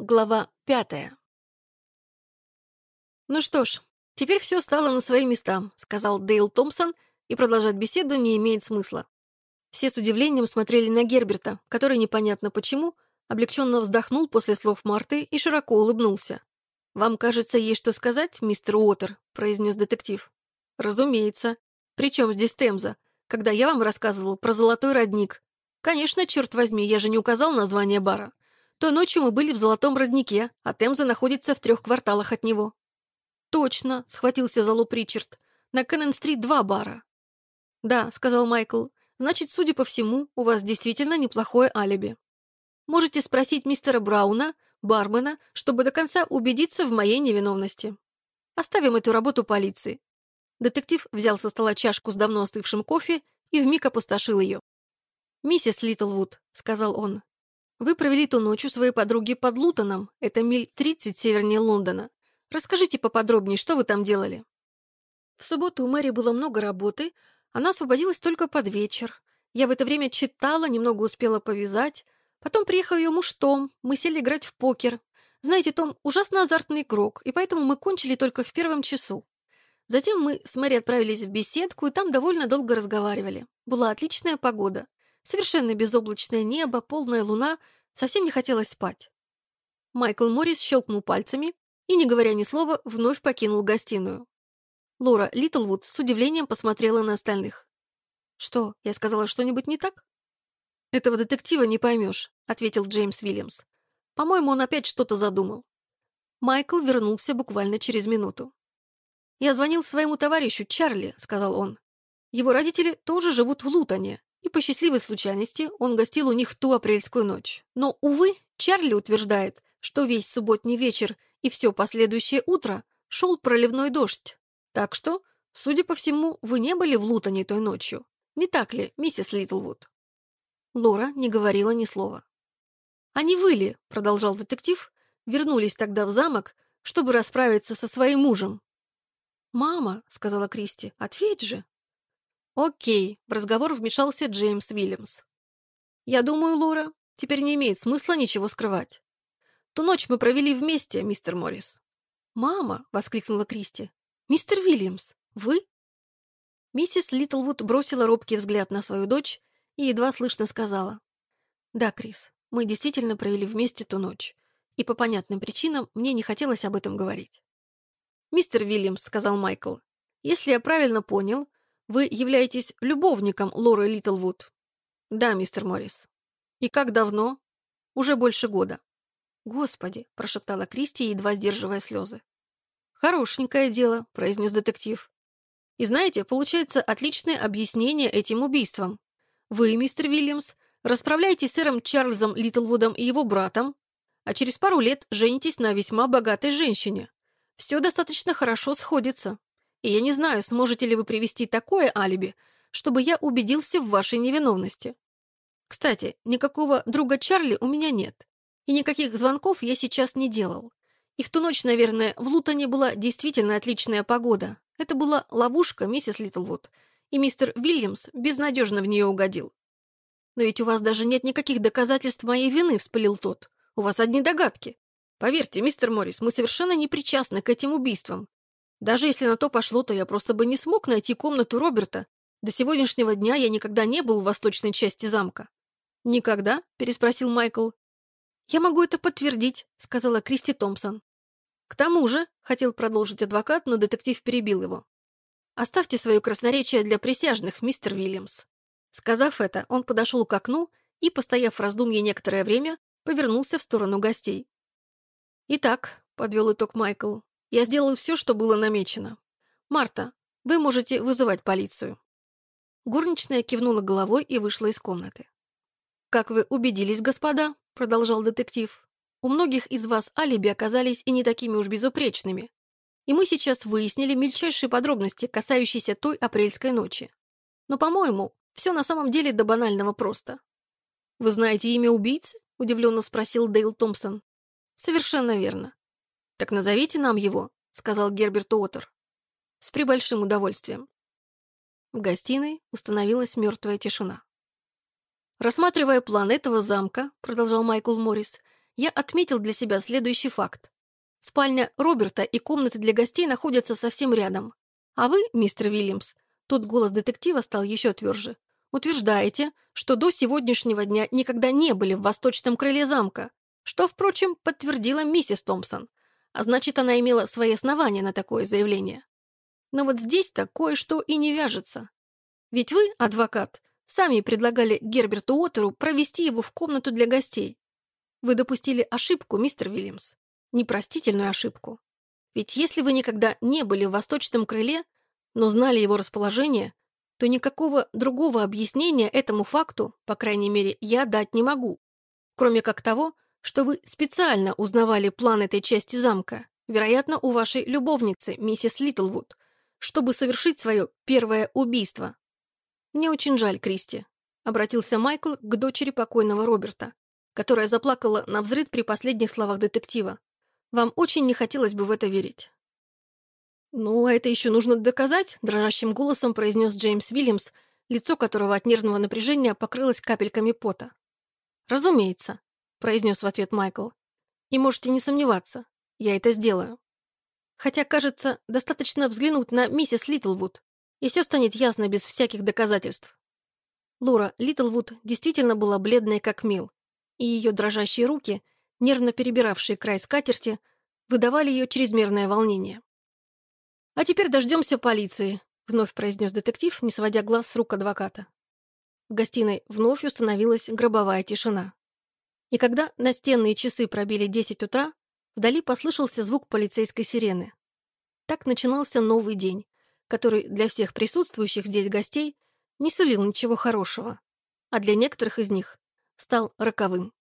Глава пятая. «Ну что ж, теперь все стало на свои места», — сказал Дейл Томпсон, и продолжать беседу не имеет смысла. Все с удивлением смотрели на Герберта, который непонятно почему облегченно вздохнул после слов Марты и широко улыбнулся. «Вам, кажется, есть что сказать, мистер Уотер?» — произнес детектив. «Разумеется. Причем здесь Темза, когда я вам рассказывал про золотой родник? Конечно, черт возьми, я же не указал название бара. То ночью мы были в Золотом роднике, а Темза находится в трех кварталах от него». «Точно», — схватился за лоб Ричард. «На Кеннон-стрит два бара». «Да», — сказал Майкл. «Значит, судя по всему, у вас действительно неплохое алиби. Можете спросить мистера Брауна, бармена, чтобы до конца убедиться в моей невиновности. Оставим эту работу полиции». Детектив взял со стола чашку с давно остывшим кофе и вмиг опустошил ее. «Миссис Литлвуд», — сказал он, вы провели ту ночь у своей подруги под Лутоном, это миль 30 севернее Лондона. Расскажите поподробнее, что вы там делали?» В субботу у Мэри было много работы, она освободилась только под вечер. Я в это время читала, немного успела повязать. Потом приехал ее муж Том, мы сели играть в покер. Знаете, Том ужасно азартный игрок, и поэтому мы кончили только в первом часу. Затем мы с Мэри отправились в беседку, и там довольно долго разговаривали. Была отличная погода. Совершенно безоблачное небо, полная луна, совсем не хотелось спать. Майкл Моррис щелкнул пальцами и, не говоря ни слова, вновь покинул гостиную. Лора Литлвуд с удивлением посмотрела на остальных. «Что, я сказала что-нибудь не так?» «Этого детектива не поймешь», — ответил Джеймс Уильямс. «По-моему, он опять что-то задумал». Майкл вернулся буквально через минуту. «Я звонил своему товарищу Чарли», — сказал он. «Его родители тоже живут в Лутоне, и по счастливой случайности он гостил у них в ту апрельскую ночь. Но, увы, Чарли утверждает, что весь субботний вечер и все последующее утро шел проливной дождь. Так что, судя по всему, вы не были в Лутоне той ночью. Не так ли, миссис Литлвуд?» Лора не говорила ни слова. «Они выли», — продолжал детектив, вернулись тогда в замок, чтобы расправиться со своим мужем. «Мама», — сказала Кристи, — «ответь же». «Окей», — в разговор вмешался Джеймс Уильямс. «Я думаю, Лора, теперь не имеет смысла ничего скрывать. Ту ночь мы провели вместе, мистер Моррис». «Мама!» — воскликнула Кристи. «Мистер Уильямс, вы?» Миссис Литлвуд бросила робкий взгляд на свою дочь и едва слышно сказала. «Да, Крис, мы действительно провели вместе ту ночь, и по понятным причинам мне не хотелось об этом говорить». «Мистер Уильямс», — сказал Майкл, — «если я правильно понял, вы являетесь любовником Лоры Литлвуд? Да, мистер Моррис. И как давно? Уже больше года. Господи, прошептала Кристи, едва сдерживая слезы. Хорошенькое дело, произнес детектив. И знаете, получается отличное объяснение этим убийствам. Вы, мистер Вильямс, расправляетесь с сэром Чарльзом Литлвудом и его братом, а через пару лет женитесь на весьма богатой женщине. Все достаточно хорошо сходится. И я не знаю, сможете ли вы привести такое алиби, чтобы я убедился в вашей невиновности. Кстати, никакого друга Чарли у меня нет, и никаких звонков я сейчас не делал. И в ту ночь, наверное, в Лутоне была действительно отличная погода. Это была ловушка, миссис Литлвуд, и мистер Вильямс безнадежно в нее угодил. «Но ведь у вас даже нет никаких доказательств моей вины», — вспылил тот. «У вас одни догадки. Поверьте, мистер Моррис, мы совершенно не причастны к этим убийствам. Даже если на то пошло, то я просто бы не смог найти комнату Роберта. До сегодняшнего дня я никогда не был в восточной части замка. «Никогда?» – переспросил Майкл. «Я могу это подтвердить», – сказала Кристи Томпсон. «К тому же», – хотел продолжить адвокат, но детектив перебил его. «Оставьте свое красноречие для присяжных, мистер Уильямс». Сказав это, он подошел к окну и, постояв в раздумье некоторое время, повернулся в сторону гостей. «Итак», — подвел итог Майкл, я сделал все, что было намечено. Марта, вы можете вызывать полицию». Горничная кивнула головой и вышла из комнаты. «Как вы убедились, господа», — продолжал детектив, «у многих из вас алиби оказались и не такими уж безупречными. И мы сейчас выяснили мельчайшие подробности, касающиеся той апрельской ночи. Но, по-моему, все на самом деле до банального просто». «Вы знаете имя убийцы?» — удивленно спросил Дейл Томпсон. «Совершенно верно. «Так назовите нам его», — сказал Герберт Уотер. «С прибольшим удовольствием». В гостиной установилась мертвая тишина. «Рассматривая план этого замка», — продолжал Майкл Моррис, я отметил для себя следующий факт. Спальня Роберта и комнаты для гостей находятся совсем рядом. А вы, мистер Вильямс, тут голос детектива стал еще тверже, утверждаете, что до сегодняшнего дня никогда не были в восточном крыле замка, что, впрочем, подтвердила миссис Томпсон, а значит, она имела свои основания на такое заявление. Но вот здесь-то кое-что и не вяжется. Ведь вы, адвокат, сами предлагали Герберту Уотеру провести его в комнату для гостей. Вы допустили ошибку, мистер Вильямс. Непростительную ошибку. Ведь если вы никогда не были в восточном крыле, но знали его расположение, то никакого другого объяснения этому факту, по крайней мере, я дать не могу. Кроме как того, что вы специально узнавали план этой части замка, вероятно, у вашей любовницы, миссис Литлвуд, чтобы совершить свое первое убийство. Мне очень жаль, Кристи, обратился Майкл к дочери покойного Роберта, которая заплакала на взрыд при последних словах детектива. Вам очень не хотелось бы в это верить. «Ну, а это еще нужно доказать», — дрожащим голосом произнес Джеймс Вильямс, лицо которого от нервного напряжения покрылось капельками пота. «Разумеется», — произнес в ответ Майкл. «И можете не сомневаться, я это сделаю». Хотя, кажется, достаточно взглянуть на миссис Литлвуд, и все станет ясно без всяких доказательств. Лора Литлвуд действительно была бледной как мел, и ее дрожащие руки, нервно перебиравшие край скатерти, выдавали ее чрезмерное волнение. «А теперь дождемся полиции», — вновь произнес детектив, не сводя глаз с рук адвоката. В гостиной вновь установилась гробовая тишина. И когда настенные часы пробили 10 утра, Вдали послышался звук полицейской сирены. Так начинался новый день, который для всех присутствующих здесь гостей не сулил ничего хорошего, а для некоторых из них стал роковым.